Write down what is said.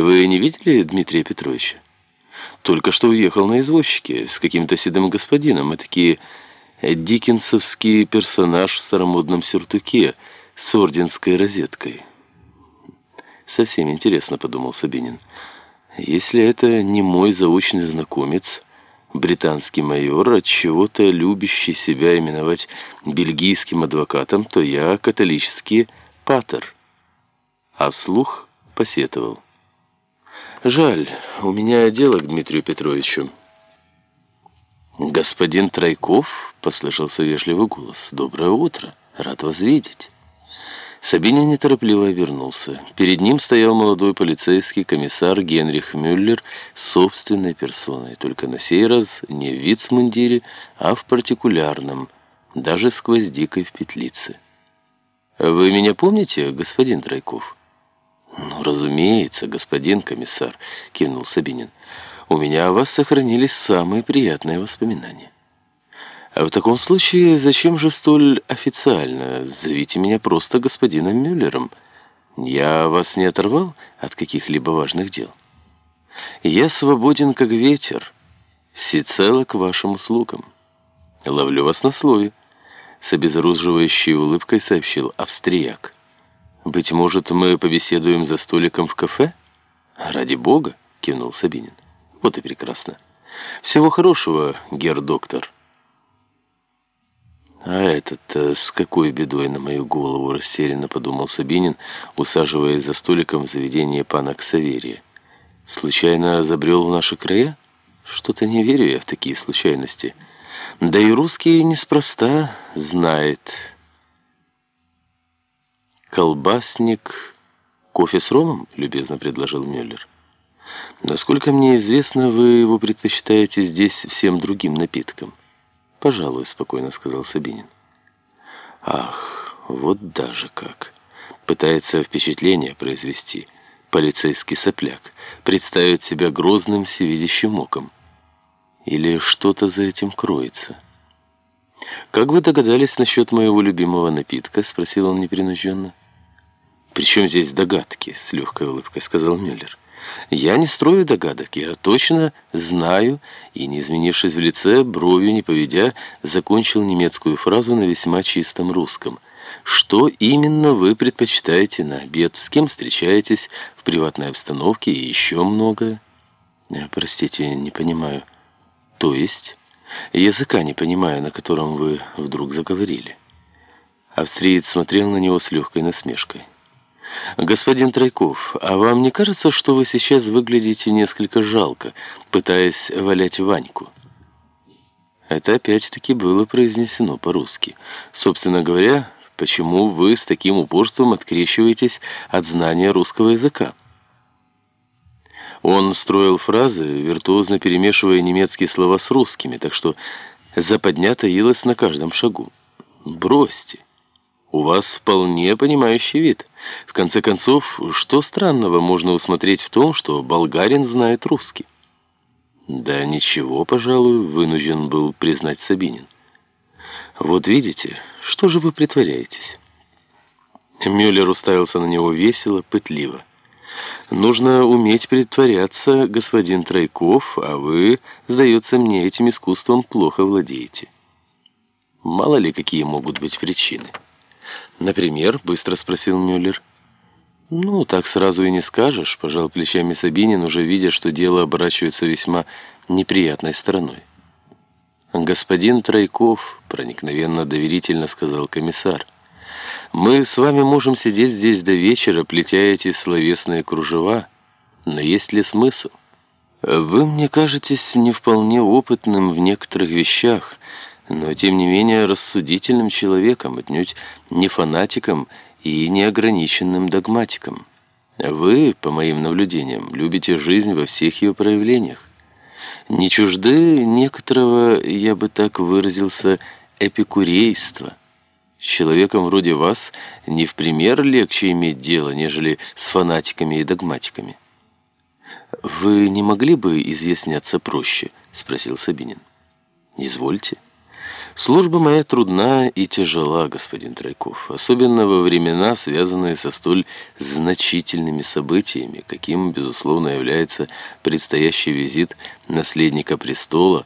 Вы не видели Дмитрия Петровича? Только что уехал на извозчике с каким-то седым господином, и такие диккенсовский персонаж в старомодном сюртуке с орденской розеткой. Совсем интересно, подумал Сабинин. Если это не мой заочный знакомец, британский майор, от чего-то любящий себя именовать бельгийским адвокатом, то я католический патер. А вслух посетовал. Жаль, у меня дело к Дмитрию Петровичу. «Господин Тройков?» — послышался вежливый голос. «Доброе утро. Рад вас видеть». Сабинин неторопливо обернулся. Перед ним стоял молодой полицейский комиссар Генрих Мюллер собственной персоной, только на сей раз не в вицмундире, а в партикулярном, даже с гвоздикой в петлице. «Вы меня помните, господин Тройков?» «Ну, разумеется, господин комиссар», — кивнул Сабинин. «У меня о вас сохранились самые приятные воспоминания». А в таком случае, зачем же столь официально? Зовите меня просто господином Мюллером. Я вас не оторвал от каких-либо важных дел. Я свободен, как ветер, всецело к вашим услугам. Ловлю вас на слове. С обезоруживающей улыбкой сообщил австрияк. «Быть может, мы побеседуем за столиком в кафе?» «Ради бога!» — кивнул Сабинин. «Вот и прекрасно. Всего хорошего, гер-доктор». «А этот-то с какой бедой на мою голову?» — растерянно подумал Сабинин, усаживаясь за столиком в заведении пана Ксаверия. «Случайно забрел в наши края? Что-то не верю я в такие случайности. Да и русские неспроста знает». «Колбасник, кофе с ромом?» — любезно предложил Мюллер. «Насколько мне известно, вы его предпочитаете здесь всем другим напиткам». «Пожалуй», — спокойно сказал Сабинин. «Ах, вот даже как!» Пытается впечатление произвести. Полицейский сопляк. Представить себя грозным всевидящим оком. Или что-то за этим кроется. «Как вы догадались насчет моего любимого напитка?» — спросил он непринужденно. «При чем здесь догадки?» — с легкой улыбкой сказал Мюллер. «Я не строю догадок, я точно знаю», и, не изменившись в лице, бровью не поведя, закончил немецкую фразу на весьма чистом русском. «Что именно вы предпочитаете на обед? С кем встречаетесь в приватной обстановке и еще многое?» «Э, «Простите, не понимаю». «То есть?» «Языка не понимаю, на котором вы вдруг заговорили». Австриец смотрел на него с легкой насмешкой. «Господин Тройков, а вам не кажется, что вы сейчас выглядите несколько жалко, пытаясь валять Ваньку?» Это опять-таки было произнесено по-русски. Собственно говоря, почему вы с таким упорством открещиваетесь от знания русского языка? Он строил фразы, виртуозно перемешивая немецкие слова с русскими, так что западня таилась на каждом шагу. «Бросьте». У вас вполне понимающий вид. В конце концов, что странного можно усмотреть в том, что болгарин знает русский? Да ничего, пожалуй, вынужден был признать Сабинин. Вот видите, что же вы притворяетесь? Мюллер уставился на него весело, пытливо. Нужно уметь притворяться, господин Тройков, а вы, сдается мне, этим искусством плохо владеете. Мало ли, какие могут быть причины. «Например?» — быстро спросил Мюллер. «Ну, так сразу и не скажешь», — пожал плечами Сабинин, уже видя, что дело оборачивается весьма неприятной стороной. «Господин Тройков», — проникновенно доверительно сказал комиссар, «мы с вами можем сидеть здесь до вечера, плетя эти словесные кружева, но есть ли смысл? Вы мне кажетесь не вполне опытным в некоторых вещах, но тем не менее рассудительным человеком, отнюдь не фанатиком и неограниченным догматиком. Вы, по моим наблюдениям, любите жизнь во всех ее проявлениях. Не чужды некоторого, я бы так выразился, эпикурейства. С человеком вроде вас не в пример легче иметь дело, нежели с фанатиками и догматиками. «Вы не могли бы изъясняться проще?» — спросил Сабинин. «Извольте». Служба моя трудна и тяжела, господин Тройков, особенно во времена, связанные со столь значительными событиями, каким, безусловно, является предстоящий визит наследника престола